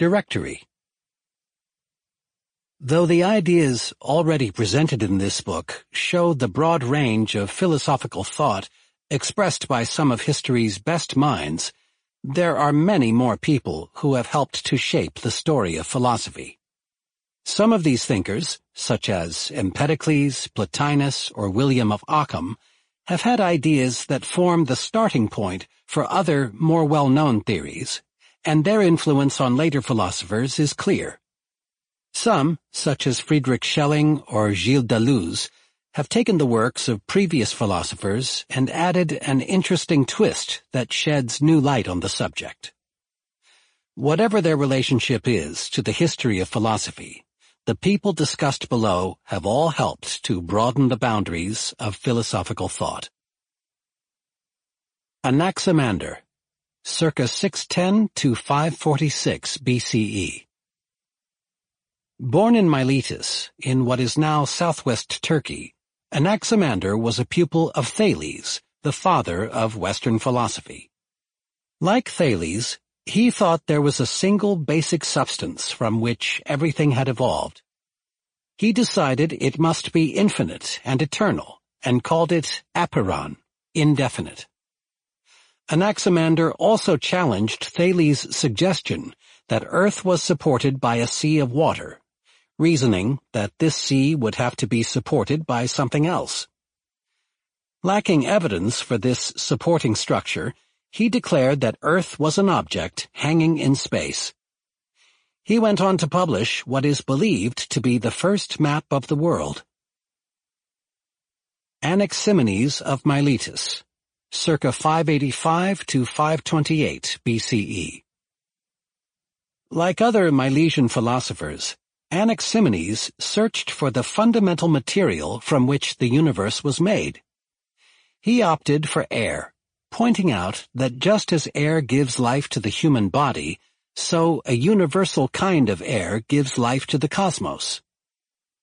Directory. Though the ideas already presented in this book show the broad range of philosophical thought expressed by some of history's best minds, there are many more people who have helped to shape the story of philosophy. Some of these thinkers, such as Empedocles, Plotinus, or William of Ockham, have had ideas that form the starting point for other more well-known theories, and their influence on later philosophers is clear. Some, such as Friedrich Schelling or Gilles Deleuze, have taken the works of previous philosophers and added an interesting twist that sheds new light on the subject. Whatever their relationship is to the history of philosophy, the people discussed below have all helped to broaden the boundaries of philosophical thought. Anaximander circa 610 to 546 BCE. Born in Miletus, in what is now southwest Turkey, Anaximander was a pupil of Thales, the father of Western philosophy. Like Thales, he thought there was a single basic substance from which everything had evolved. He decided it must be infinite and eternal, and called it apeiron, indefinite. Anaximander also challenged Thales' suggestion that Earth was supported by a sea of water, reasoning that this sea would have to be supported by something else. Lacking evidence for this supporting structure, he declared that Earth was an object hanging in space. He went on to publish what is believed to be the first map of the world. Anaximenes of Miletus circa 585 to 528 BCE. Like other Milesian philosophers, Anaximenes searched for the fundamental material from which the universe was made. He opted for air, pointing out that just as air gives life to the human body, so a universal kind of air gives life to the cosmos.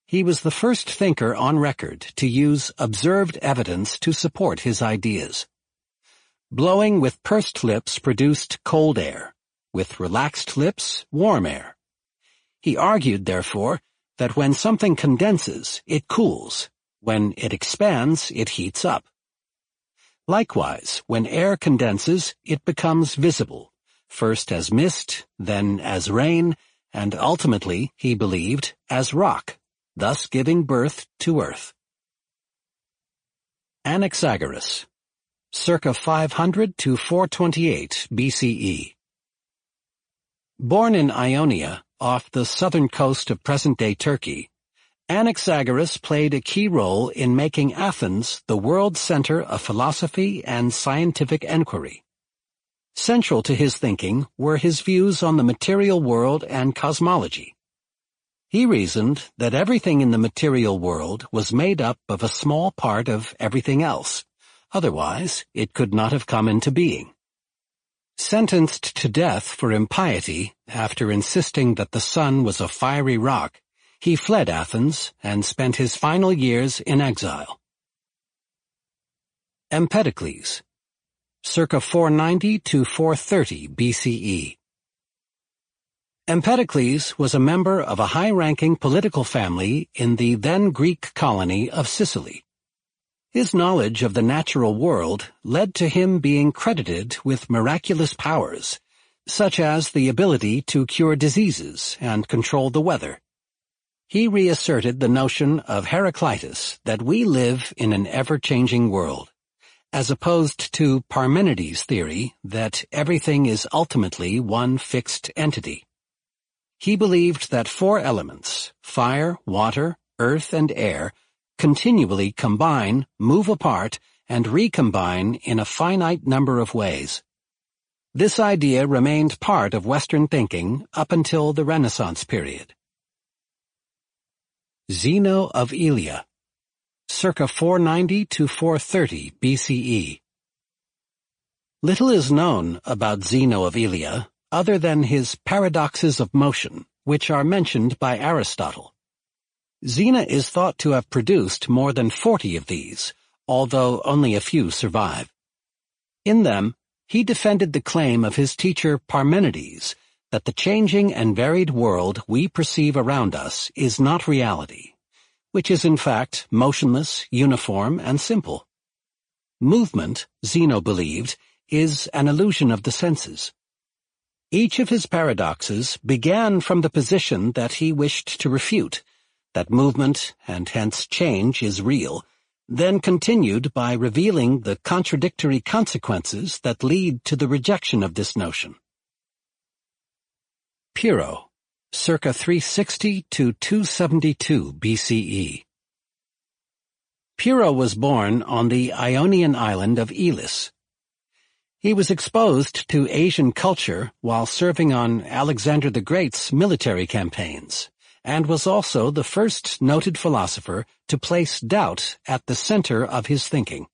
He was the first thinker on record to use observed evidence to support his ideas. Blowing with pursed lips produced cold air, with relaxed lips warm air. He argued, therefore, that when something condenses, it cools. When it expands, it heats up. Likewise, when air condenses, it becomes visible, first as mist, then as rain, and ultimately, he believed, as rock, thus giving birth to earth. Anaxagoras circa 500 to 428 BCE. Born in Ionia, off the southern coast of present-day Turkey, Anaxagoras played a key role in making Athens the world center of philosophy and scientific enquiry. Central to his thinking were his views on the material world and cosmology. He reasoned that everything in the material world was made up of a small part of everything else, Otherwise, it could not have come into being. Sentenced to death for impiety, after insisting that the sun was a fiery rock, he fled Athens and spent his final years in exile. Empedocles, circa 490 to 430 BCE. Empedocles was a member of a high-ranking political family in the then Greek colony of Sicily. His knowledge of the natural world led to him being credited with miraculous powers, such as the ability to cure diseases and control the weather. He reasserted the notion of Heraclitus that we live in an ever-changing world, as opposed to Parmenides' theory that everything is ultimately one fixed entity. He believed that four elements, fire, water, earth, and air, continually combine, move apart, and recombine in a finite number of ways. This idea remained part of Western thinking up until the Renaissance period. Zeno of Elea, circa 490 to 430 BCE. Little is known about Zeno of Elea other than his paradoxes of motion, which are mentioned by Aristotle. Zeno is thought to have produced more than 40 of these, although only a few survive. In them, he defended the claim of his teacher Parmenides that the changing and varied world we perceive around us is not reality, which is in fact motionless, uniform, and simple. Movement, Zeno believed, is an illusion of the senses. Each of his paradoxes began from the position that he wished to refute, that movement, and hence change, is real, then continued by revealing the contradictory consequences that lead to the rejection of this notion. Pyrrho, circa 360 to 272 BCE. Pyrrho was born on the Ionian island of Elis. He was exposed to Asian culture while serving on Alexander the Great's military campaigns and was also the first noted philosopher to place doubt at the center of his thinking.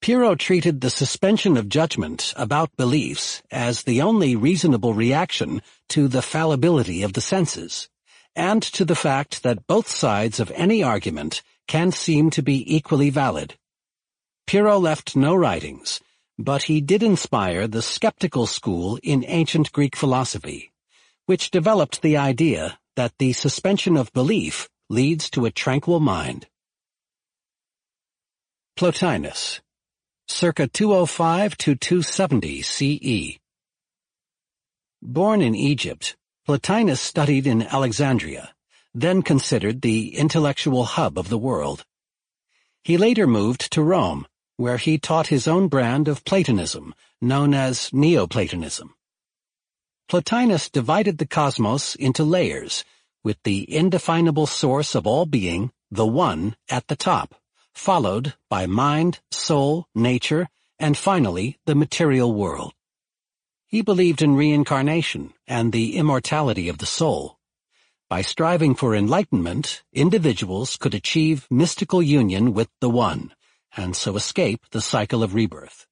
Pyrrho treated the suspension of judgment about beliefs as the only reasonable reaction to the fallibility of the senses, and to the fact that both sides of any argument can seem to be equally valid. Pyrrho left no writings, but he did inspire the skeptical school in ancient Greek philosophy, which developed the idea that the suspension of belief leads to a tranquil mind. Plotinus, circa 205 to 270 CE. Born in Egypt, Plotinus studied in Alexandria, then considered the intellectual hub of the world. He later moved to Rome, where he taught his own brand of Platonism, known as Neoplatonism. Plotinus divided the cosmos into layers, with the indefinable source of all being, the One, at the top, followed by mind, soul, nature, and finally the material world. He believed in reincarnation and the immortality of the soul. By striving for enlightenment, individuals could achieve mystical union with the One, and so escape the cycle of rebirth.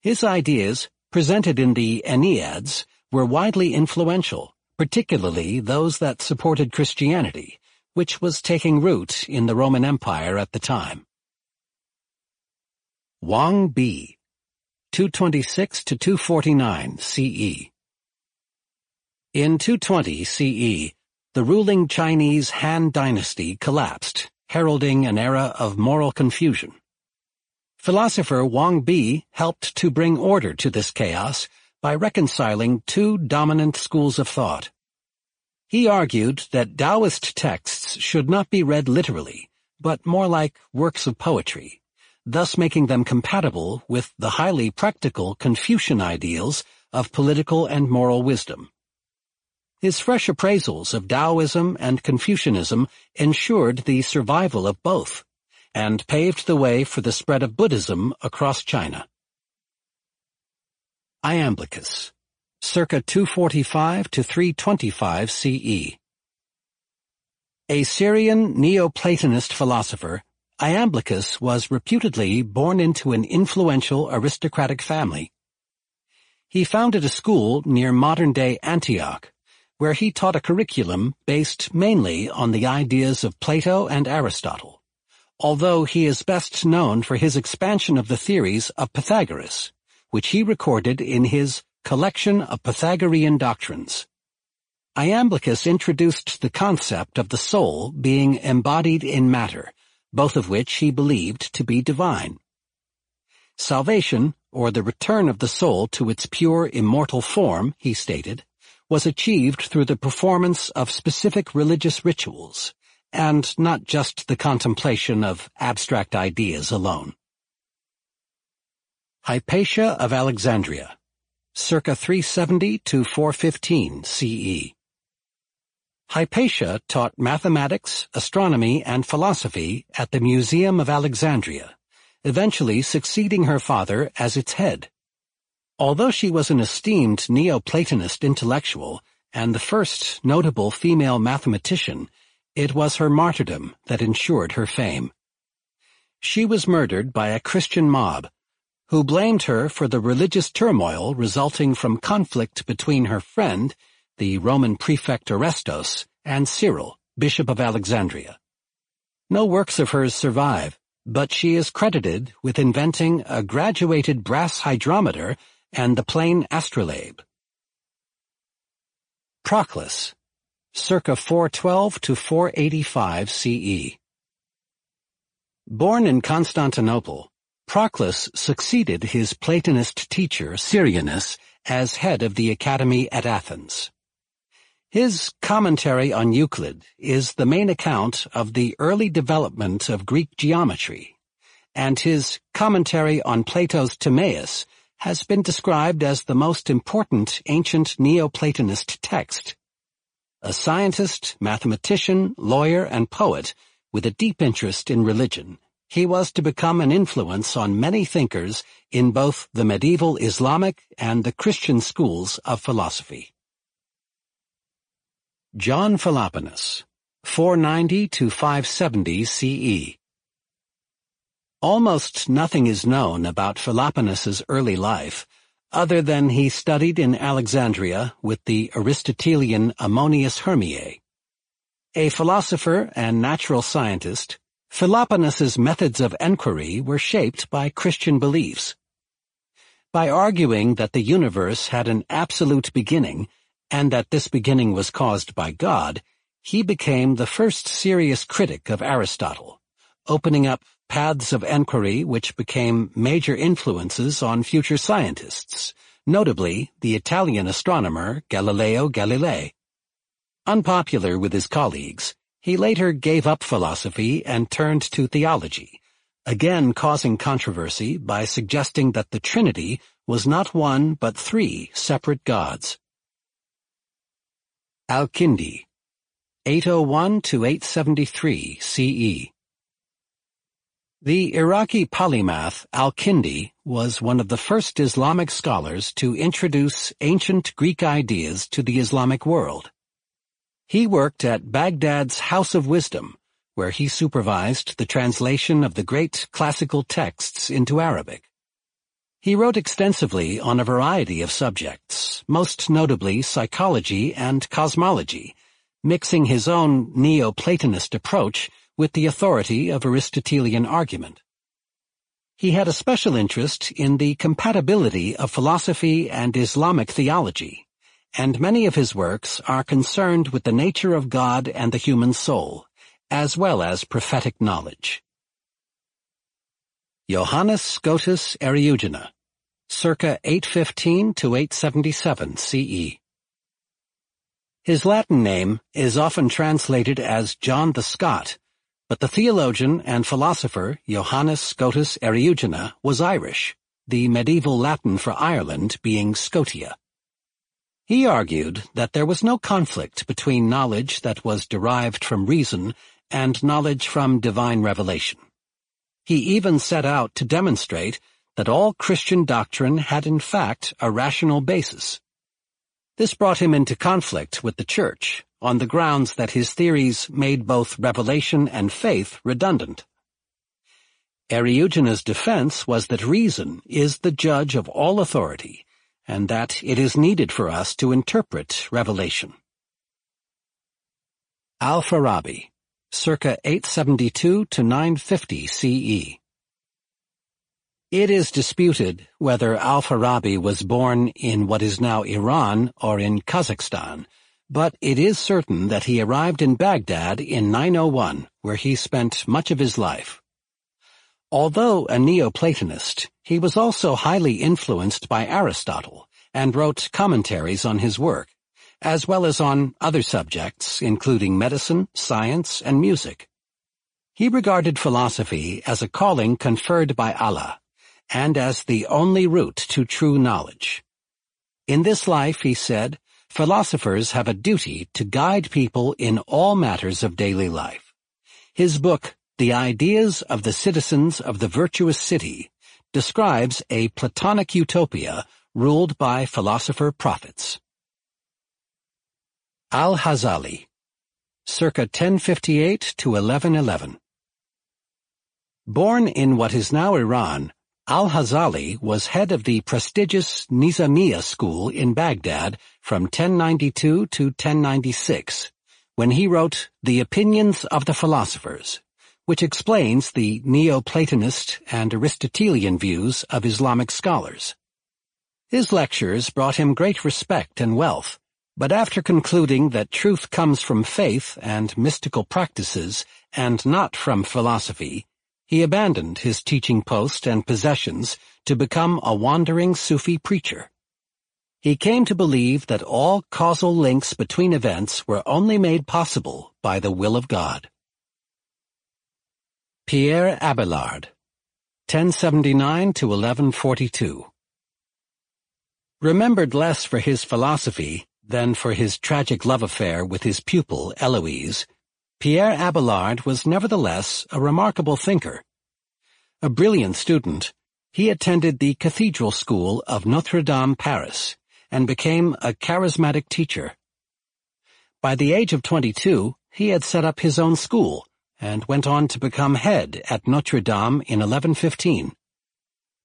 His ideas, presented in the Enneads, were widely influential, particularly those that supported Christianity, which was taking root in the Roman Empire at the time. Wang Bi, 226 to 249 CE. In 220 CE, the ruling Chinese Han dynasty collapsed, heralding an era of moral confusion. Philosopher Wang Bi helped to bring order to this chaos by reconciling two dominant schools of thought. He argued that Taoist texts should not be read literally, but more like works of poetry, thus making them compatible with the highly practical Confucian ideals of political and moral wisdom. His fresh appraisals of Taoism and Confucianism ensured the survival of both, and paved the way for the spread of Buddhism across China. Iamblichus, circa 245 to 325 CE. A Syrian Neoplatonist philosopher, Iamblichus was reputedly born into an influential aristocratic family. He founded a school near modern-day Antioch, where he taught a curriculum based mainly on the ideas of Plato and Aristotle, although he is best known for his expansion of the theories of Pythagoras which he recorded in his Collection of Pythagorean Doctrines. Iamblichus introduced the concept of the soul being embodied in matter, both of which he believed to be divine. Salvation, or the return of the soul to its pure immortal form, he stated, was achieved through the performance of specific religious rituals, and not just the contemplation of abstract ideas alone. Hypatia of Alexandria, circa 370 to 415 CE. Hypatia taught mathematics, astronomy, and philosophy at the Museum of Alexandria, eventually succeeding her father as its head. Although she was an esteemed Neoplatonist intellectual and the first notable female mathematician, it was her martyrdom that ensured her fame. She was murdered by a Christian mob who blamed her for the religious turmoil resulting from conflict between her friend, the Roman prefect Orestes, and Cyril, Bishop of Alexandria. No works of hers survive, but she is credited with inventing a graduated brass hydrometer and the plane astrolabe. Proclus, circa 412 to 485 CE. Born in Constantinople, Proclus succeeded his Platonist teacher Syrianus as head of the Academy at Athens. His Commentary on Euclid is the main account of the early development of Greek geometry, and his Commentary on Plato's Timaeus has been described as the most important ancient Neoplatonist text. A scientist, mathematician, lawyer, and poet with a deep interest in religion, he was to become an influence on many thinkers in both the medieval Islamic and the Christian schools of philosophy. John Philoponus, 490 to 570 CE Almost nothing is known about Philoponus's early life, other than he studied in Alexandria with the Aristotelian Ammonius Hermiae. A philosopher and natural scientist Philoponus's methods of enquiry were shaped by Christian beliefs. By arguing that the universe had an absolute beginning and that this beginning was caused by God, he became the first serious critic of Aristotle, opening up paths of enquiry which became major influences on future scientists, notably the Italian astronomer Galileo Galilei. Unpopular with his colleagues, he later gave up philosophy and turned to theology, again causing controversy by suggesting that the Trinity was not one but three separate gods. Al-Kindi 801-873 CE The Iraqi polymath Al-Kindi was one of the first Islamic scholars to introduce ancient Greek ideas to the Islamic world. He worked at Baghdad's House of Wisdom, where he supervised the translation of the great classical texts into Arabic. He wrote extensively on a variety of subjects, most notably psychology and cosmology, mixing his own Neoplatonist approach with the authority of Aristotelian argument. He had a special interest in the compatibility of philosophy and Islamic theology, and many of his works are concerned with the nature of God and the human soul, as well as prophetic knowledge. Johannes Scotus Eriugena, circa 815 to 877 CE. His Latin name is often translated as John the Scot, but the theologian and philosopher Johannes Scotus Eriugena was Irish, the medieval Latin for Ireland being Scotia. He argued that there was no conflict between knowledge that was derived from reason and knowledge from divine revelation. He even set out to demonstrate that all Christian doctrine had in fact a rational basis. This brought him into conflict with the Church on the grounds that his theories made both revelation and faith redundant. Eriugena's defense was that reason is the judge of all authority and that it is needed for us to interpret Revelation. Al-Farabi, circa 872 to 950 CE. It is disputed whether Al-Farabi was born in what is now Iran or in Kazakhstan, but it is certain that he arrived in Baghdad in 901, where he spent much of his life. Although a Neoplatonist, he was also highly influenced by Aristotle and wrote commentaries on his work, as well as on other subjects including medicine, science, and music. He regarded philosophy as a calling conferred by Allah, and as the only route to true knowledge. In this life, he said, philosophers have a duty to guide people in all matters of daily life. His book, The Ideas of the Citizens of the Virtuous City, describes a Platonic utopia ruled by philosopher-prophets. Al-Ghazali, circa 1058 to 1111. Born in what is now Iran, Al-Ghazali was head of the prestigious Nizamiya school in Baghdad from 1092 to 1096, when he wrote The Opinions of the Philosophers, which explains the Neoplatonist and Aristotelian views of Islamic scholars. His lectures brought him great respect and wealth, but after concluding that truth comes from faith and mystical practices and not from philosophy, he abandoned his teaching post and possessions to become a wandering Sufi preacher. He came to believe that all causal links between events were only made possible by the will of God. Pierre Abelard 1079 to 1142 Remembered less for his philosophy than for his tragic love affair with his pupil Eloise, Pierre Abelard was nevertheless a remarkable thinker. A brilliant student, he attended the Cathedral School of Notre Dame, Paris, and became a charismatic teacher. By the age of 22, he had set up his own school, and went on to become head at Notre Dame in 1115.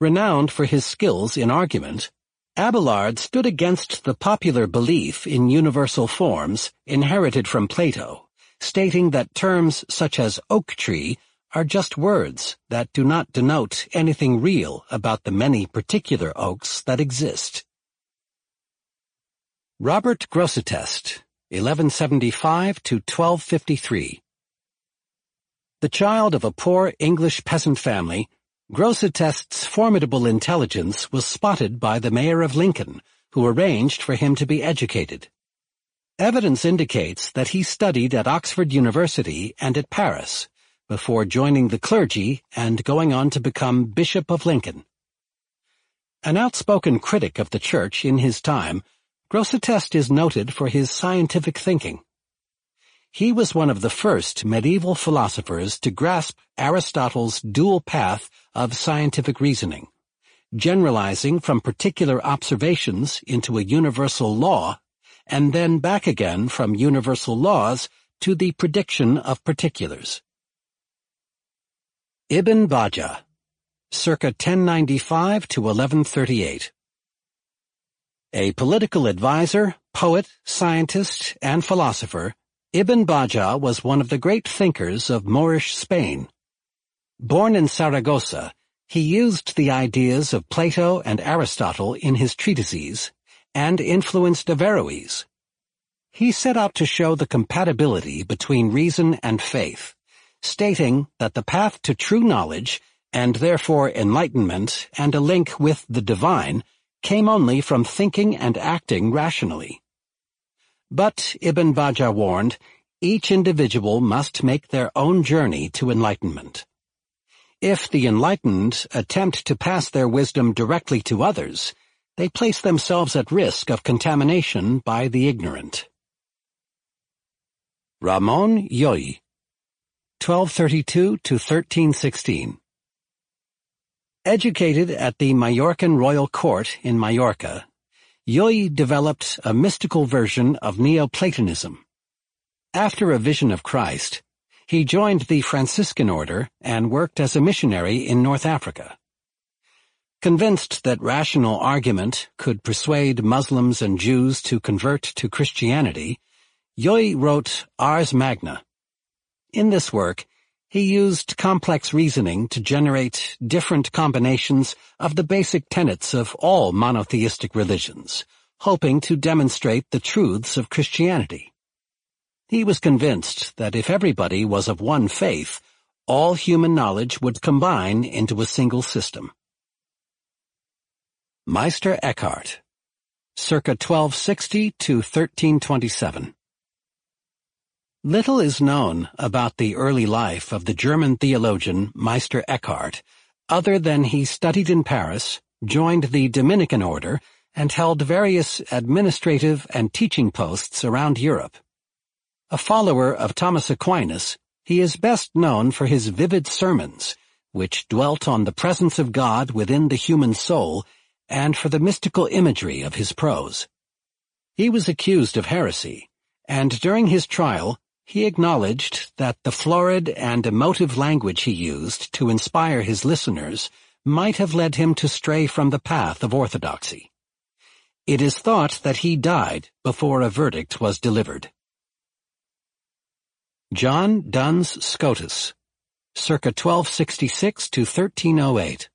Renowned for his skills in argument, Abelard stood against the popular belief in universal forms inherited from Plato, stating that terms such as oak tree are just words that do not denote anything real about the many particular oaks that exist. Robert Grosseteste, 1175 to 1253 the child of a poor English peasant family, Grosseteste's formidable intelligence was spotted by the mayor of Lincoln, who arranged for him to be educated. Evidence indicates that he studied at Oxford University and at Paris, before joining the clergy and going on to become Bishop of Lincoln. An outspoken critic of the Church in his time, Grosseteste is noted for his scientific thinking. He was one of the first medieval philosophers to grasp Aristotle's dual path of scientific reasoning, generalizing from particular observations into a universal law, and then back again from universal laws to the prediction of particulars. Ibn Bajjah, circa 1095 to 1138 A political adviser, poet, scientist, and philosopher, Ibn Bajjah was one of the great thinkers of Moorish Spain. Born in Saragossa, he used the ideas of Plato and Aristotle in his treatises and influenced Averroes. He set out to show the compatibility between reason and faith, stating that the path to true knowledge and therefore enlightenment and a link with the divine came only from thinking and acting rationally. But, Ibn Bajjah warned, each individual must make their own journey to enlightenment. If the enlightened attempt to pass their wisdom directly to others, they place themselves at risk of contamination by the ignorant. Ramon Llull, 1232 to 1316 Educated at the Majorcan Royal Court in Majorca, Llull developed a mystical version of Neoplatonism. After a vision of Christ, he joined the Franciscan order and worked as a missionary in North Africa. Convinced that rational argument could persuade Muslims and Jews to convert to Christianity, Llull wrote Ars Magna. In this work, he used complex reasoning to generate different combinations of the basic tenets of all monotheistic religions, hoping to demonstrate the truths of Christianity. He was convinced that if everybody was of one faith, all human knowledge would combine into a single system. Meister Eckhart, circa 1260 to 1327 Little is known about the early life of the German theologian Meister Eckhart, other than he studied in Paris, joined the Dominican order, and held various administrative and teaching posts around Europe. A follower of Thomas Aquinas, he is best known for his vivid sermons, which dwelt on the presence of God within the human soul and for the mystical imagery of his prose. He was accused of heresy, and during his trial he acknowledged that the florid and emotive language he used to inspire his listeners might have led him to stray from the path of orthodoxy. It is thought that he died before a verdict was delivered. John Duns Scotus, circa 1266 to 1308.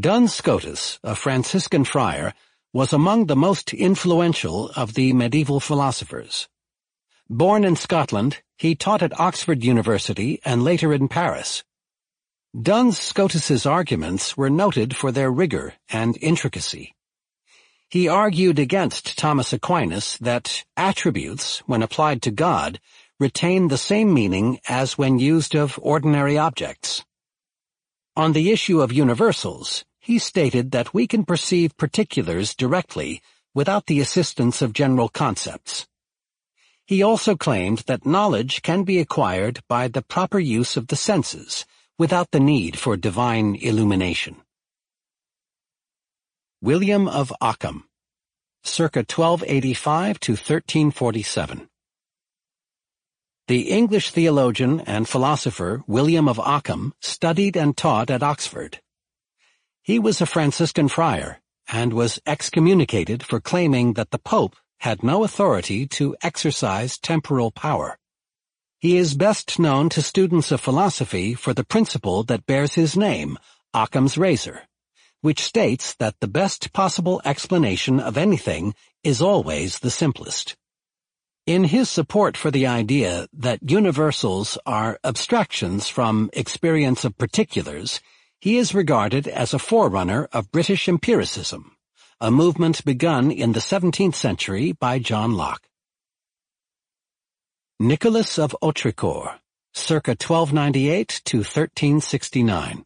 Duns Scotus, a Franciscan friar, was among the most influential of the medieval philosophers. Born in Scotland, he taught at Oxford University and later in Paris. Duns Scotus's arguments were noted for their rigor and intricacy. He argued against Thomas Aquinas that attributes, when applied to God, retain the same meaning as when used of ordinary objects. On the issue of universals, he stated that we can perceive particulars directly without the assistance of general concepts. He also claimed that knowledge can be acquired by the proper use of the senses, without the need for divine illumination. William of Ockham, circa 1285 to 1347. The English theologian and philosopher William of Ockham studied and taught at Oxford. He was a Franciscan friar and was excommunicated for claiming that the Pope had no authority to exercise temporal power. He is best known to students of philosophy for the principle that bears his name, Occam's razor, which states that the best possible explanation of anything is always the simplest. In his support for the idea that universals are abstractions from experience of particulars, he is regarded as a forerunner of British empiricism a movement begun in the 17th century by John Locke. Nicholas of Autrecourt, circa 1298 to 1369.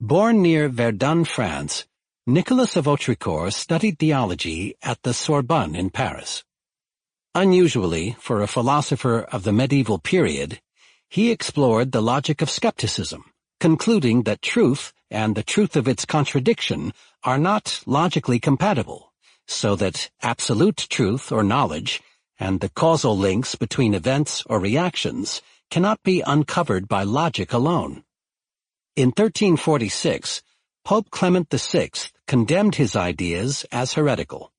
Born near Verdun, France, Nicholas of Autrecourt studied theology at the Sorbonne in Paris. Unusually, for a philosopher of the medieval period, he explored the logic of skepticism, concluding that truth and the truth of its contradiction are not logically compatible, so that absolute truth or knowledge and the causal links between events or reactions cannot be uncovered by logic alone. In 1346, Pope Clement VI condemned his ideas as heretical.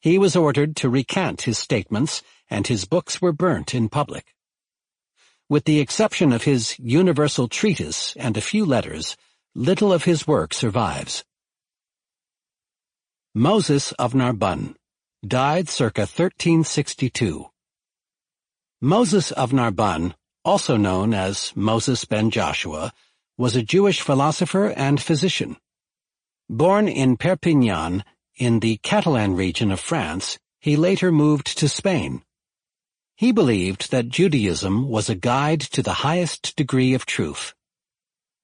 He was ordered to recant his statements, and his books were burnt in public. With the exception of his Universal Treatise and a few letters, little of his work survives. Moses of Narbonne, died circa 1362. Moses of Narbonne, also known as Moses ben Joshua, was a Jewish philosopher and physician. Born in Perpignan, in the Catalan region of France, he later moved to Spain. He believed that Judaism was a guide to the highest degree of truth.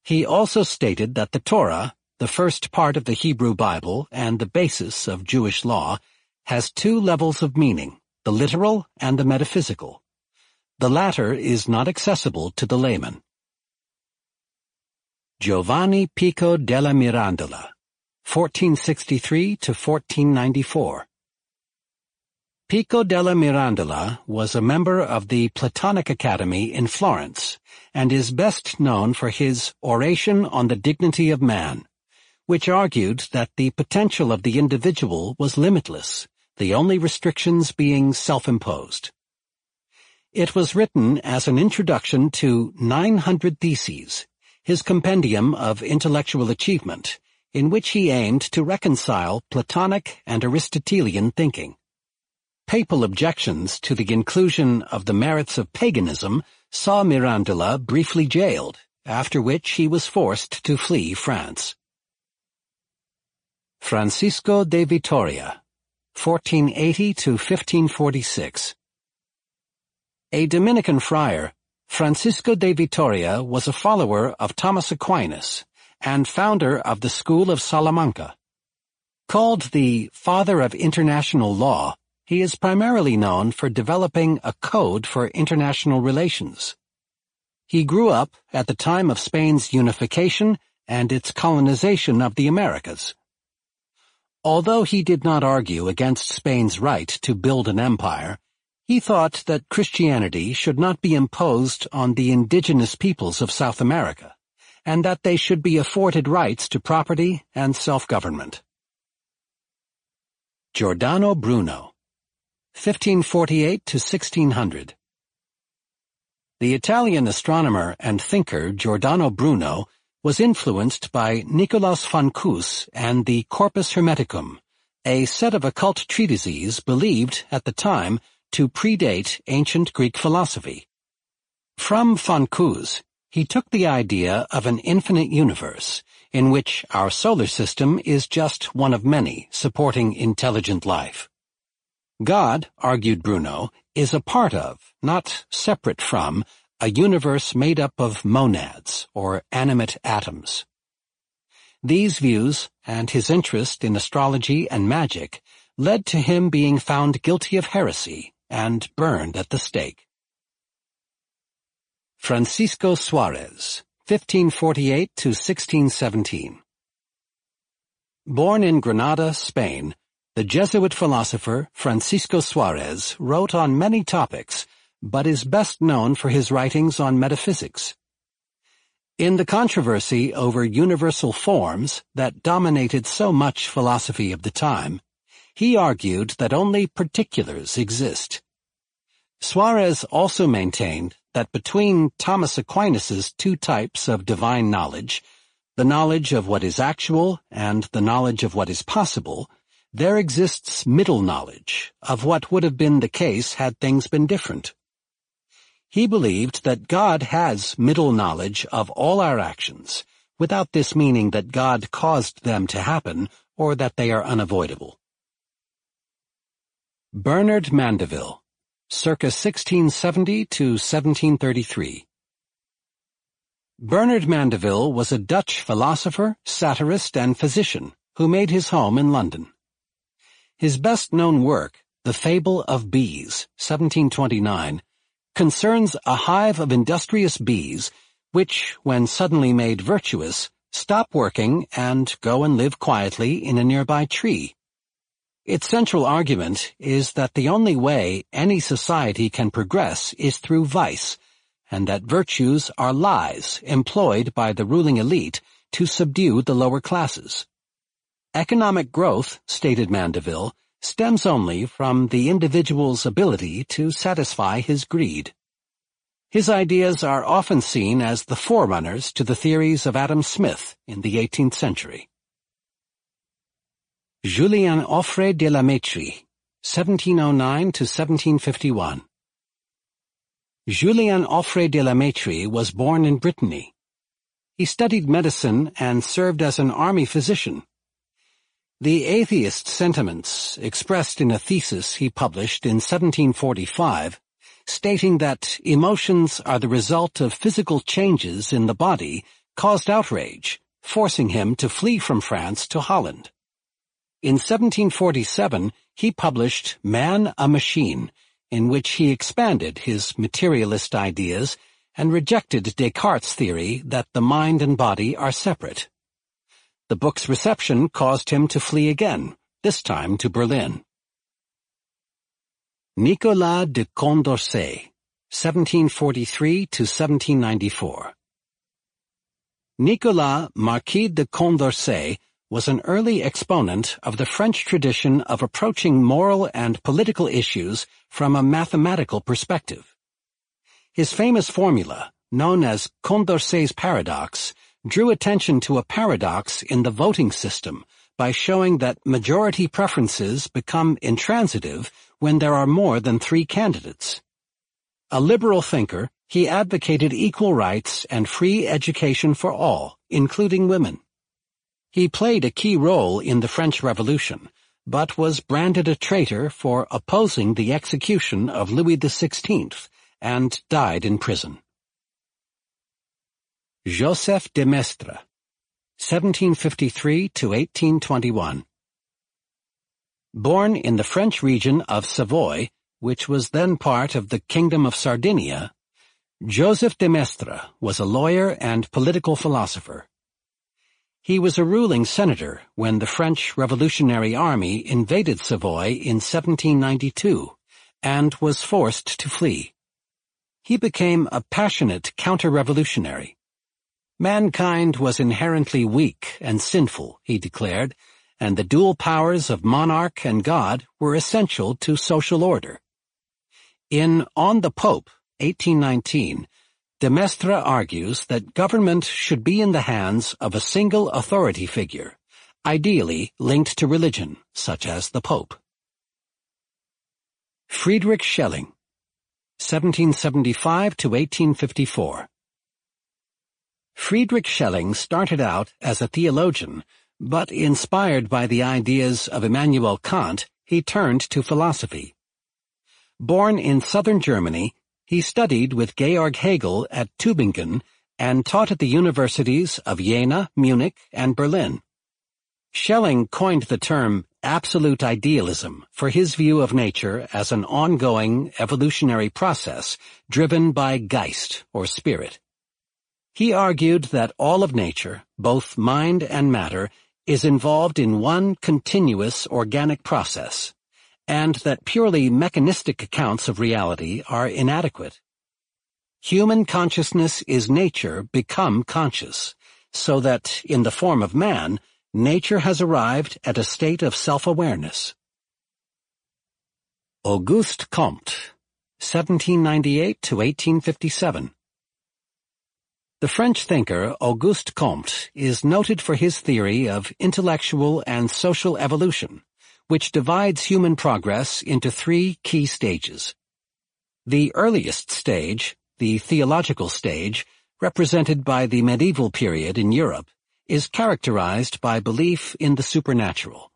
He also stated that the Torah, the first part of the Hebrew Bible and the basis of Jewish law, has two levels of meaning, the literal and the metaphysical. The latter is not accessible to the layman. Giovanni Pico della Mirandola, 1463 to 1494. Pico della Mirandola was a member of the Platonic Academy in Florence and is best known for his Oration on the Dignity of Man, which argued that the potential of the individual was limitless, the only restrictions being self-imposed. It was written as an introduction to 900 Theses, his compendium of intellectual achievement, in which he aimed to reconcile Platonic and Aristotelian thinking. Papal objections to the inclusion of the merits of paganism saw Mirandola briefly jailed, after which he was forced to flee France. Francisco de Vitoria, 1480 to 1546. A Dominican friar, Francisco de Vitoria was a follower of Thomas Aquinas and founder of the School of Salamanca. Called the Father of International Law, he is primarily known for developing a code for international relations. He grew up at the time of Spain's unification and its colonization of the Americas. Although he did not argue against Spain's right to build an empire, he thought that Christianity should not be imposed on the indigenous peoples of South America, and that they should be afforded rights to property and self-government. Giordano Bruno 1548 to 1600 The Italian astronomer and thinker Giordano Bruno was influenced by Nicolas Foncus and the Corpus Hermeticum, a set of occult treatises believed, at the time, to predate ancient Greek philosophy. From von Foncus, he took the idea of an infinite universe, in which our solar system is just one of many supporting intelligent life. God, argued Bruno, is a part of, not separate from, a universe made up of monads, or animate atoms. These views, and his interest in astrology and magic, led to him being found guilty of heresy and burned at the stake. Francisco Suarez, 1548 to 1617 Born in Granada, Spain, the Jesuit philosopher Francisco Suarez wrote on many topics, but is best known for his writings on metaphysics. In the controversy over universal forms that dominated so much philosophy of the time, he argued that only particulars exist. Suarez also maintained that between Thomas Aquinas's two types of divine knowledge, the knowledge of what is actual and the knowledge of what is possible, there exists middle knowledge of what would have been the case had things been different. He believed that God has middle knowledge of all our actions, without this meaning that God caused them to happen or that they are unavoidable. Bernard Mandeville, circa 1670 to 1733. Bernard Mandeville was a Dutch philosopher, satirist, and physician who made his home in London. His best-known work, The Fable of Bees, 1729, concerns a hive of industrious bees, which, when suddenly made virtuous, stop working and go and live quietly in a nearby tree. Its central argument is that the only way any society can progress is through vice, and that virtues are lies employed by the ruling elite to subdue the lower classes. Economic growth, stated Mandeville, stems only from the individual's ability to satisfy his greed. His ideas are often seen as the forerunners to the theories of Adam Smith in the 18th century. Julien Offray de la Mettrie, 1709 to 1751 Julien Offray de la Mettrie was born in Brittany. He studied medicine and served as an army physician the atheist sentiments, expressed in a thesis he published in 1745, stating that emotions are the result of physical changes in the body, caused outrage, forcing him to flee from France to Holland. In 1747, he published Man a Machine, in which he expanded his materialist ideas and rejected Descartes' theory that the mind and body are separate. The book's reception caused him to flee again, this time to Berlin. Nicolas de Condorcet, 1743 to 1794. Nicolas Marquis de Condorcet was an early exponent of the French tradition of approaching moral and political issues from a mathematical perspective. His famous formula, known as Condorcet's paradox, drew attention to a paradox in the voting system by showing that majority preferences become intransitive when there are more than three candidates. A liberal thinker, he advocated equal rights and free education for all, including women. He played a key role in the French Revolution, but was branded a traitor for opposing the execution of Louis XVI and died in prison. Joseph de Maistre, 1753 to 1821. Born in the French region of Savoy, which was then part of the Kingdom of Sardinia, Joseph de Maistre was a lawyer and political philosopher. He was a ruling senator when the French Revolutionary Army invaded Savoy in 1792 and was forced to flee. He became a passionate counter-revolutionary Mankind was inherently weak and sinful, he declared, and the dual powers of monarch and God were essential to social order. In On the Pope, 1819, de Maistre argues that government should be in the hands of a single authority figure, ideally linked to religion, such as the Pope. Friedrich Schelling, 1775 to 1854 Friedrich Schelling started out as a theologian, but inspired by the ideas of Immanuel Kant, he turned to philosophy. Born in southern Germany, he studied with Georg Hegel at Tübingen and taught at the universities of Jena, Munich, and Berlin. Schelling coined the term absolute idealism for his view of nature as an ongoing evolutionary process driven by Geist or spirit. He argued that all of nature, both mind and matter, is involved in one continuous organic process, and that purely mechanistic accounts of reality are inadequate. Human consciousness is nature become conscious, so that, in the form of man, nature has arrived at a state of self-awareness. Auguste Comte, 1798 to 1857 the French thinker Auguste Comte is noted for his theory of intellectual and social evolution, which divides human progress into three key stages. The earliest stage, the theological stage, represented by the medieval period in Europe, is characterized by belief in the supernatural.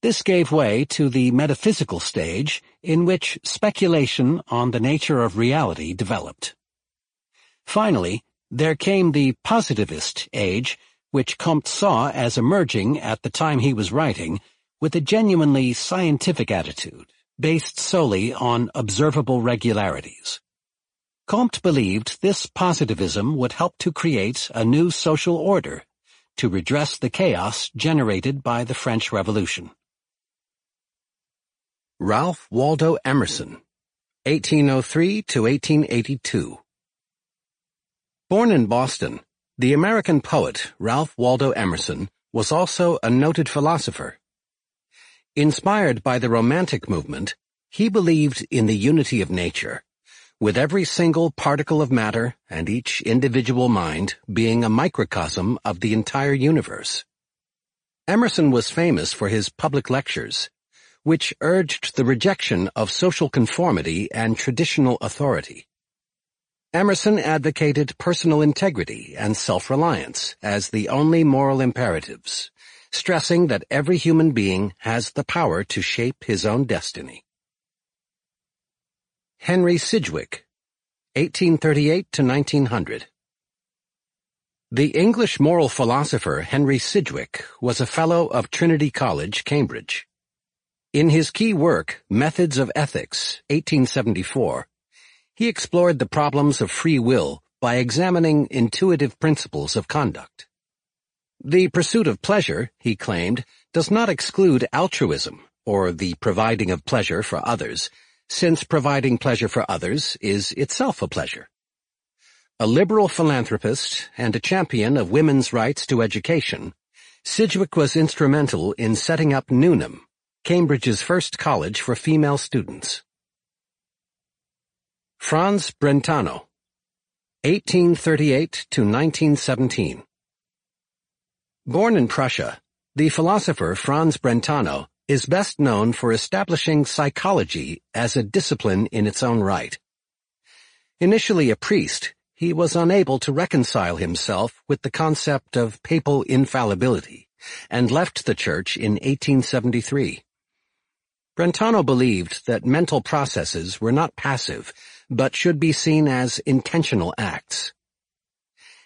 This gave way to the metaphysical stage, in which speculation on the nature of reality developed. Finally, there came the positivist age, which Comte saw as emerging at the time he was writing, with a genuinely scientific attitude, based solely on observable regularities. Comte believed this positivism would help to create a new social order, to redress the chaos generated by the French Revolution. Ralph Waldo Emerson, 1803 to 1882 Born in Boston, the American poet Ralph Waldo Emerson was also a noted philosopher. Inspired by the Romantic movement, he believed in the unity of nature, with every single particle of matter and each individual mind being a microcosm of the entire universe. Emerson was famous for his public lectures, which urged the rejection of social conformity and traditional authority. Emerson advocated personal integrity and self-reliance as the only moral imperatives, stressing that every human being has the power to shape his own destiny. Henry Sidgwick, 1838 to 1900 the English moral philosopher Henry Sidgwick was a Fellow of Trinity College, Cambridge. In his key work, Methods of Ethics, 1874, he explored the problems of free will by examining intuitive principles of conduct. The pursuit of pleasure, he claimed, does not exclude altruism, or the providing of pleasure for others, since providing pleasure for others is itself a pleasure. A liberal philanthropist and a champion of women's rights to education, Sidgwick was instrumental in setting up Newnham, Cambridge's first college for female students. Franz Brentano, 1838 to 1917. Born in Prussia, the philosopher Franz Brentano is best known for establishing psychology as a discipline in its own right. Initially a priest, he was unable to reconcile himself with the concept of papal infallibility and left the church in 1873. Brentano believed that mental processes were not passive, but should be seen as intentional acts.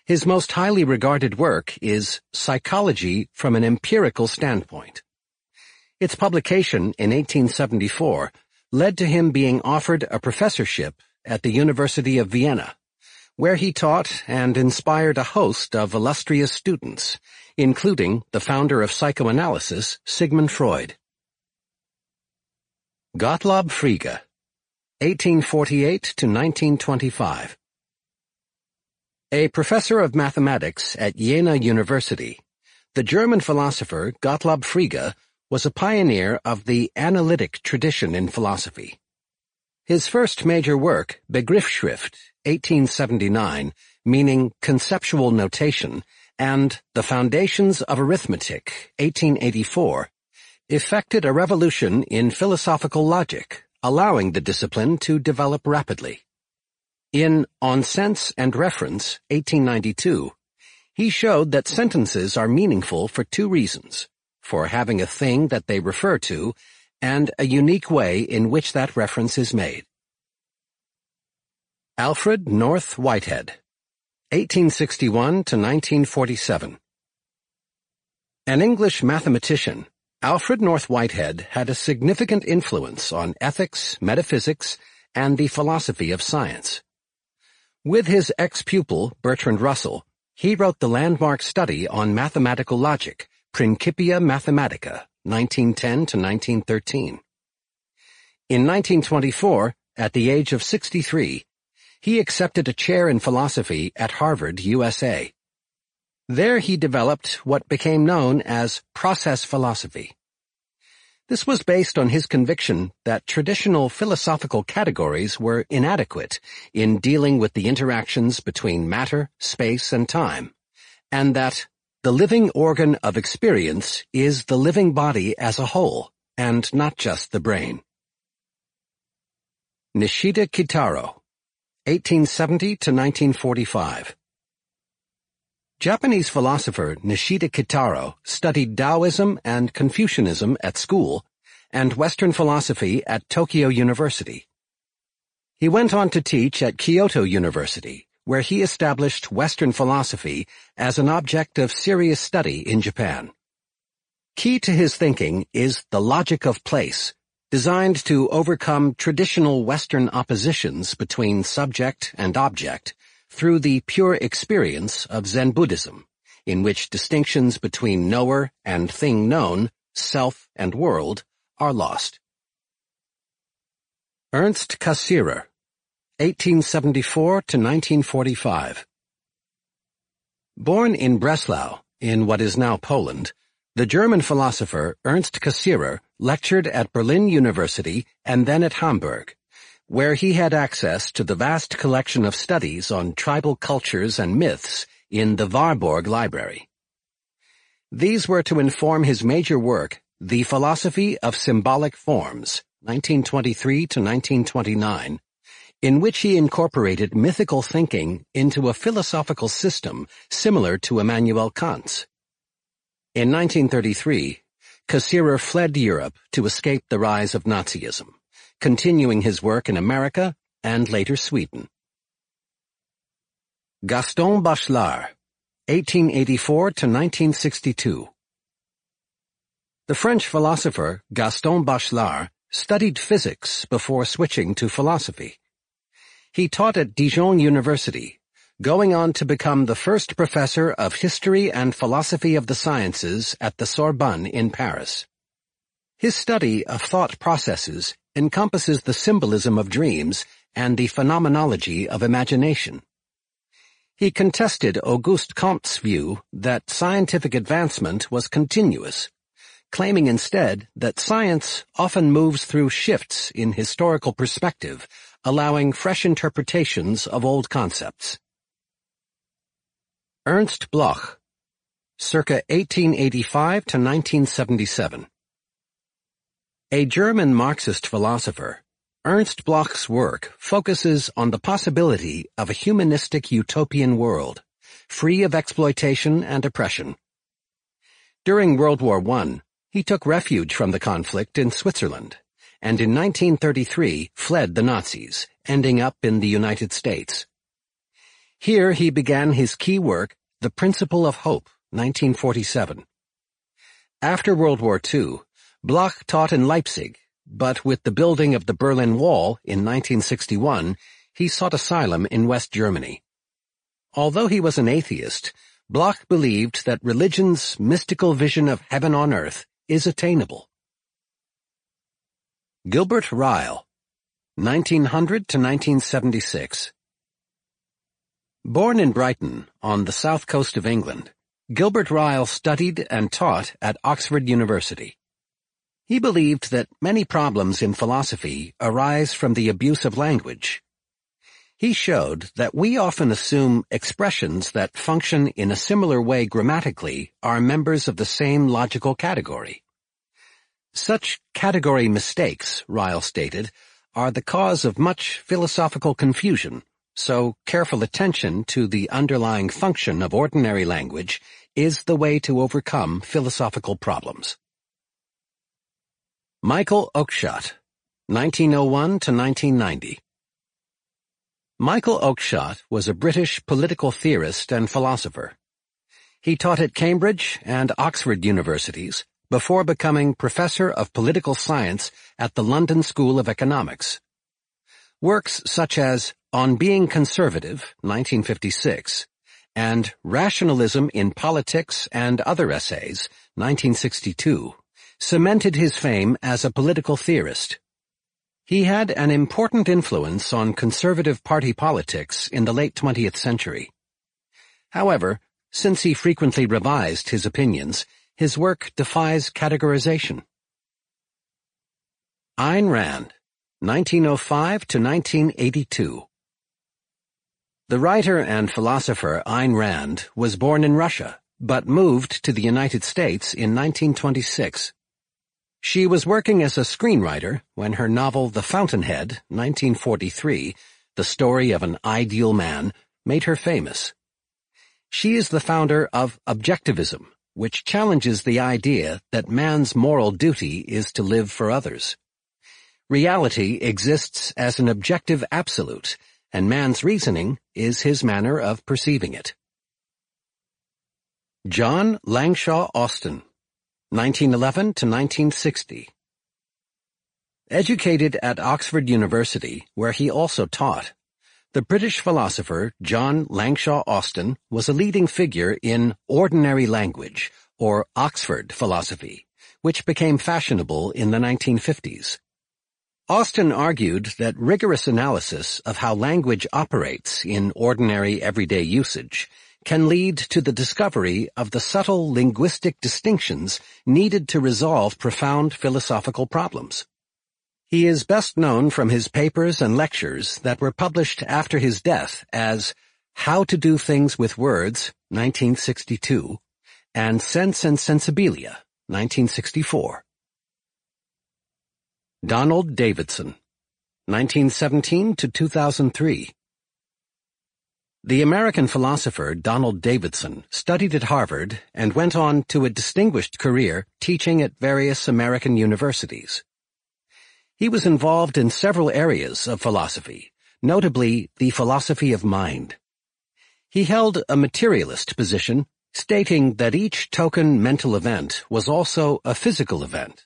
His most highly regarded work is Psychology from an Empirical Standpoint. Its publication in 1874 led to him being offered a professorship at the University of Vienna, where he taught and inspired a host of illustrious students, including the founder of psychoanalysis, Sigmund Freud. Gottlob Frege 1848 to 1925. A professor of mathematics at Jena University, the German philosopher Gottlob Frege was a pioneer of the analytic tradition in philosophy. His first major work, Begriffsschrift, 1879, meaning conceptual notation, and The Foundations of Arithmetic, 1884, effected a revolution in philosophical logic allowing the discipline to develop rapidly. In On Sense and Reference, 1892, he showed that sentences are meaningful for two reasons, for having a thing that they refer to and a unique way in which that reference is made. Alfred North Whitehead, 1861 to 1947. An English mathematician Alfred North Whitehead had a significant influence on ethics, metaphysics, and the philosophy of science. With his ex-pupil, Bertrand Russell, he wrote the landmark study on mathematical logic, Principia Mathematica, 1910 to 1913. In 1924, at the age of 63, he accepted a chair in philosophy at Harvard, USA. There he developed what became known as process philosophy. This was based on his conviction that traditional philosophical categories were inadequate in dealing with the interactions between matter, space, and time, and that the living organ of experience is the living body as a whole, and not just the brain. Nishida Kitaro, 1870 to 1945 Japanese philosopher Nishida Kitaro studied Taoism and Confucianism at school and Western philosophy at Tokyo University. He went on to teach at Kyoto University, where he established Western philosophy as an object of serious study in Japan. Key to his thinking is the logic of place, designed to overcome traditional Western oppositions between subject and object, through the pure experience of Zen Buddhism, in which distinctions between knower and thing known, self and world, are lost. Ernst Cassirer, 1874 to 1945 Born in Breslau, in what is now Poland, the German philosopher Ernst Cassirer lectured at Berlin University and then at Hamburg where he had access to the vast collection of studies on tribal cultures and myths in the Warburg Library. These were to inform his major work, The Philosophy of Symbolic Forms, 1923 to 1929, in which he incorporated mythical thinking into a philosophical system similar to Immanuel Kant's. In 1933, Cassirer fled Europe to escape the rise of Nazism continuing his work in America and later Sweden. Gaston Bachelard, 1884 to 1962 The French philosopher Gaston Bachelard studied physics before switching to philosophy. He taught at Dijon University, going on to become the first professor of history and philosophy of the sciences at the Sorbonne in Paris. His study of thought processes encompasses the symbolism of dreams and the phenomenology of imagination. He contested Auguste Comte's view that scientific advancement was continuous, claiming instead that science often moves through shifts in historical perspective, allowing fresh interpretations of old concepts. Ernst Bloch, circa 1885 to 1977 a German Marxist philosopher, Ernst Bloch's work focuses on the possibility of a humanistic utopian world, free of exploitation and oppression. During World War I, he took refuge from the conflict in Switzerland, and in 1933 fled the Nazis, ending up in the United States. Here he began his key work, The Principle of Hope, 1947. After World War II, Bloch taught in Leipzig, but with the building of the Berlin Wall in 1961, he sought asylum in West Germany. Although he was an atheist, Bloch believed that religion's mystical vision of heaven on earth is attainable. Gilbert Ryle, 1900 to 1976 Born in Brighton, on the south coast of England, Gilbert Ryle studied and taught at Oxford University. He believed that many problems in philosophy arise from the abuse of language. He showed that we often assume expressions that function in a similar way grammatically are members of the same logical category. Such category mistakes, Ryle stated, are the cause of much philosophical confusion, so careful attention to the underlying function of ordinary language is the way to overcome philosophical problems. Michael Oakeshott, 1901 to 1990. Michael Oakeshott was a British political theorist and philosopher. He taught at Cambridge and Oxford universities before becoming professor of political science at the London School of Economics. Works such as On Being Conservative, 1956, and Rationalism in Politics and Other Essays, 1962, cemented his fame as a political theorist. He had an important influence on conservative party politics in the late 20th century. However, since he frequently revised his opinions, his work defies categorization. Ayn Rand, 1905 to 1982 The writer and philosopher Ayn Rand was born in Russia, but moved to the United States in 1926. She was working as a screenwriter when her novel The Fountainhead, 1943, the story of an ideal man, made her famous. She is the founder of Objectivism, which challenges the idea that man's moral duty is to live for others. Reality exists as an objective absolute, and man's reasoning is his manner of perceiving it. John Langshaw Austin 1911 to 1960. Educated at Oxford University, where he also taught, the British philosopher John Langshaw Austin was a leading figure in ordinary language, or Oxford philosophy, which became fashionable in the 1950s. Austin argued that rigorous analysis of how language operates in ordinary everyday usage can lead to the discovery of the subtle linguistic distinctions needed to resolve profound philosophical problems. He is best known from his papers and lectures that were published after his death as How to Do Things with Words, 1962, and Sense and Sensibilia, 1964. Donald Davidson, 1917 to 2003 the American philosopher Donald Davidson studied at Harvard and went on to a distinguished career teaching at various American universities. He was involved in several areas of philosophy, notably the philosophy of mind. He held a materialist position, stating that each token mental event was also a physical event,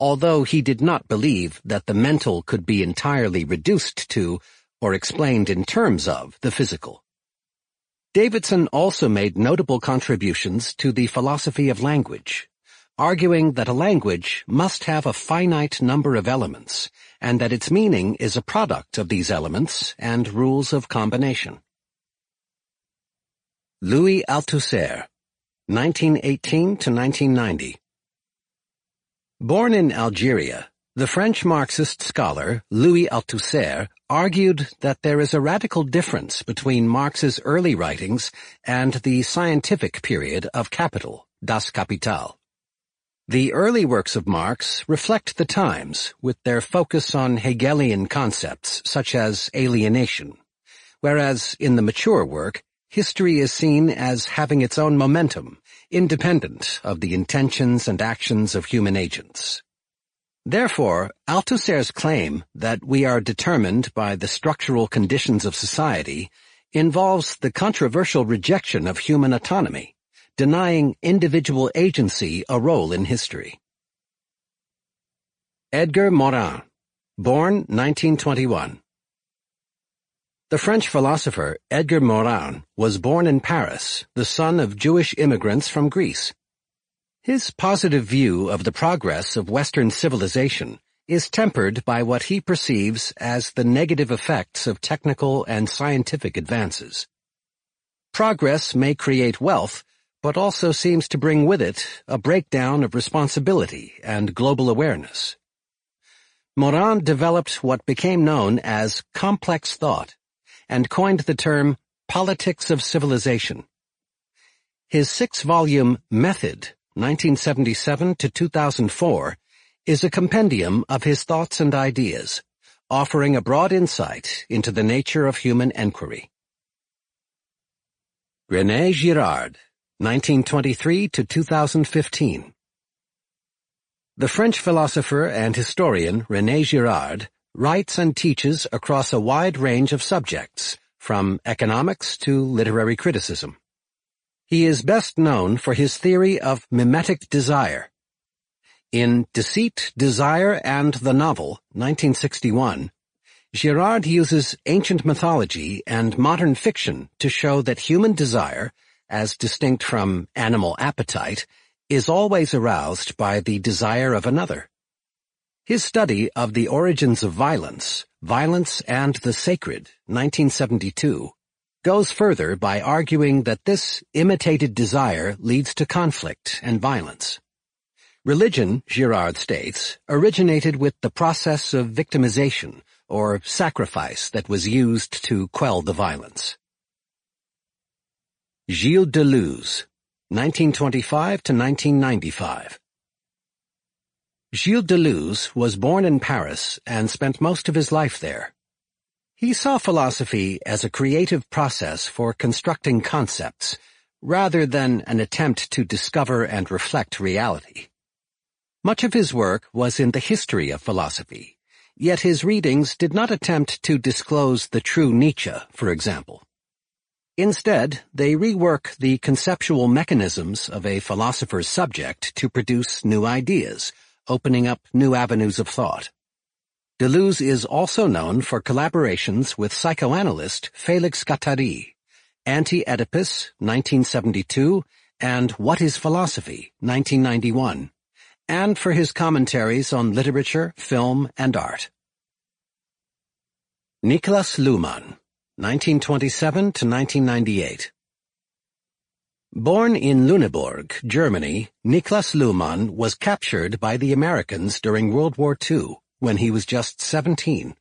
although he did not believe that the mental could be entirely reduced to or explained in terms of the physical. Davidson also made notable contributions to the philosophy of language, arguing that a language must have a finite number of elements, and that its meaning is a product of these elements and rules of combination. Louis Althusser, 1918 to 1990 Born in Algeria, the French Marxist scholar Louis Althusser argued that there is a radical difference between Marx's early writings and the scientific period of Capital, Das Kapital. The early works of Marx reflect the times with their focus on Hegelian concepts such as alienation, whereas in the mature work, history is seen as having its own momentum, independent of the intentions and actions of human agents. Therefore, Althusser's claim that we are determined by the structural conditions of society involves the controversial rejection of human autonomy, denying individual agency a role in history. Edgar Morin, born 1921 The French philosopher Edgar Morin was born in Paris, the son of Jewish immigrants from Greece. His positive view of the progress of Western civilization is tempered by what he perceives as the negative effects of technical and scientific advances. Progress may create wealth, but also seems to bring with it a breakdown of responsibility and global awareness. Morin developed what became known as complex thought and coined the term politics of civilization. His six-volume Method 1977 to 2004, is a compendium of his thoughts and ideas, offering a broad insight into the nature of human enquiry. René Girard, 1923 to 2015 The French philosopher and historian René Girard writes and teaches across a wide range of subjects, from economics to literary criticism. He is best known for his theory of mimetic desire. In Deceit, Desire, and the Novel, 1961, Girard uses ancient mythology and modern fiction to show that human desire, as distinct from animal appetite, is always aroused by the desire of another. His study of the origins of violence, Violence and the Sacred, 1972, goes further by arguing that this imitated desire leads to conflict and violence. Religion, Girard states, originated with the process of victimization or sacrifice that was used to quell the violence. Gilles Deleuze, 1925 to 1995 Gilles Deleuze was born in Paris and spent most of his life there. He saw philosophy as a creative process for constructing concepts, rather than an attempt to discover and reflect reality. Much of his work was in the history of philosophy, yet his readings did not attempt to disclose the true Nietzsche, for example. Instead, they rework the conceptual mechanisms of a philosopher's subject to produce new ideas, opening up new avenues of thought. Deleuze is also known for collaborations with psychoanalyst Félix Guattari, Anti-Oedipus, 1972, and What is Philosophy, 1991, and for his commentaries on literature, film, and art. Niklas Luhmann, 1927 to 1998. Born in Lüneburg, Germany, Niklas Luhmann was captured by the Americans during World War II when he was just 17.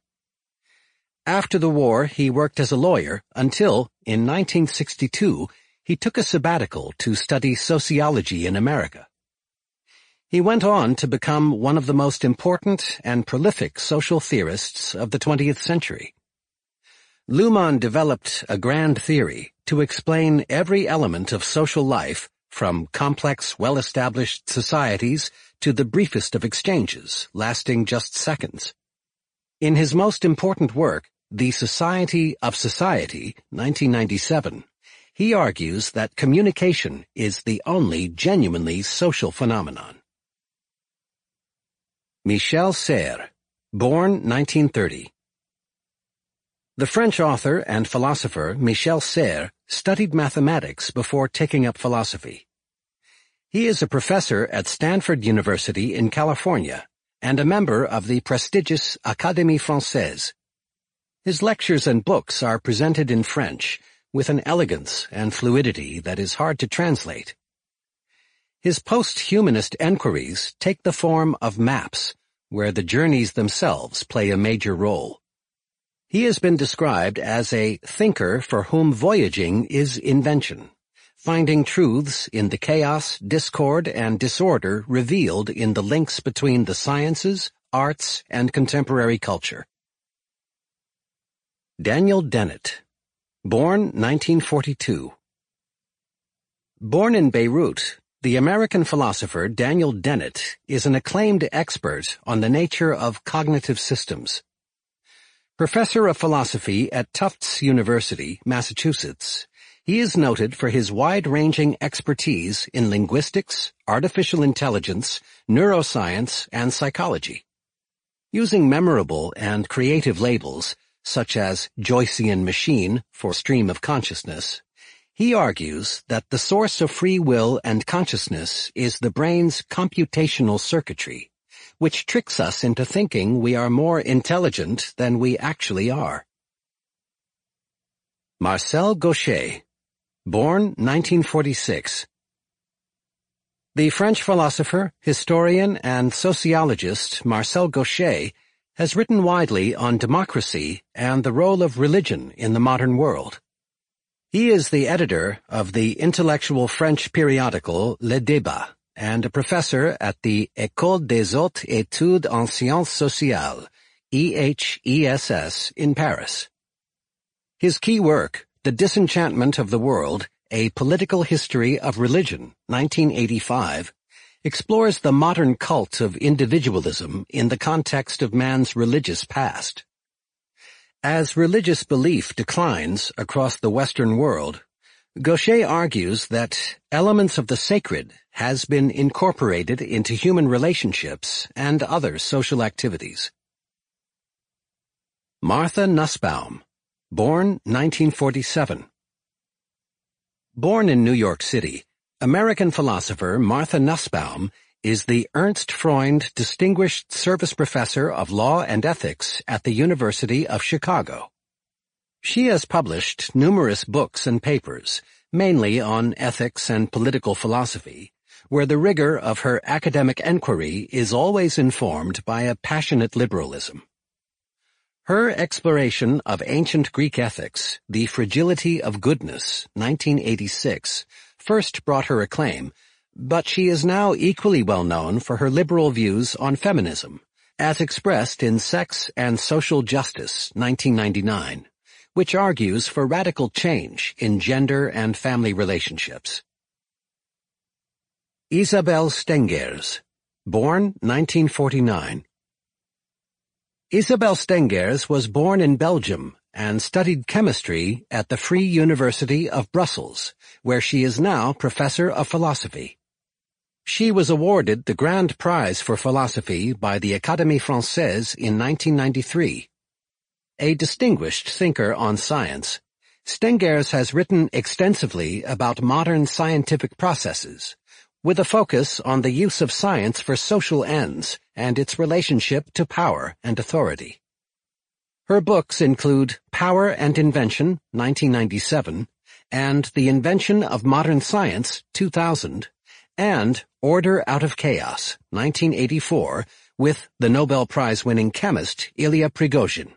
After the war, he worked as a lawyer until, in 1962, he took a sabbatical to study sociology in America. He went on to become one of the most important and prolific social theorists of the 20th century. Luhmann developed a grand theory to explain every element of social life from complex, well-established societies to the briefest of exchanges, lasting just seconds. In his most important work, The Society of Society, 1997, he argues that communication is the only genuinely social phenomenon. Michel Serres, born 1930, the French author and philosopher Michel Serres studied mathematics before taking up philosophy. He is a professor at Stanford University in California and a member of the prestigious Académie Française. His lectures and books are presented in French with an elegance and fluidity that is hard to translate. His post-humanist enquiries take the form of maps, where the journeys themselves play a major role. He has been described as a thinker for whom voyaging is invention, finding truths in the chaos, discord, and disorder revealed in the links between the sciences, arts, and contemporary culture. Daniel Dennett, born 1942. Born in Beirut, the American philosopher Daniel Dennett is an acclaimed expert on the nature of cognitive systems, Professor of Philosophy at Tufts University, Massachusetts, he is noted for his wide-ranging expertise in linguistics, artificial intelligence, neuroscience, and psychology. Using memorable and creative labels, such as Joycean machine for stream of consciousness, he argues that the source of free will and consciousness is the brain's computational circuitry, which tricks us into thinking we are more intelligent than we actually are. Marcel Gauchet, born 1946. The French philosopher, historian, and sociologist Marcel Gauchet has written widely on democracy and the role of religion in the modern world. He is the editor of the intellectual French periodical Le Débat and a professor at the École des Hautes Études en Sciences Sociales, EHESS, in Paris. His key work, The Disenchantment of the World, A Political History of Religion, 1985, explores the modern cult of individualism in the context of man's religious past. As religious belief declines across the Western world, Gauchet argues that elements of the sacred has been incorporated into human relationships and other social activities. Martha Nussbaum, born 1947. Born in New York City, American philosopher Martha Nussbaum is the Ernst Freund Distinguished Service Professor of Law and Ethics at the University of Chicago. She has published numerous books and papers, mainly on ethics and political philosophy, where the rigor of her academic enquiry is always informed by a passionate liberalism. Her exploration of ancient Greek ethics, The Fragility of Goodness, 1986, first brought her acclaim, but she is now equally well known for her liberal views on feminism, as expressed in Sex and Social Justice, 1999, which argues for radical change in gender and family relationships. Isabelle Stengers, born 1949. Isabelle Stengers was born in Belgium and studied chemistry at the Free University of Brussels, where she is now professor of philosophy. She was awarded the Grand Prize for Philosophy by the Académie Française in 1993. A distinguished thinker on science, Stengers has written extensively about modern scientific processes, with a focus on the use of science for social ends and its relationship to power and authority. Her books include Power and Invention, 1997, and The Invention of Modern Science, 2000, and Order Out of Chaos, 1984, with the Nobel Prize-winning chemist Ilya Prigogine.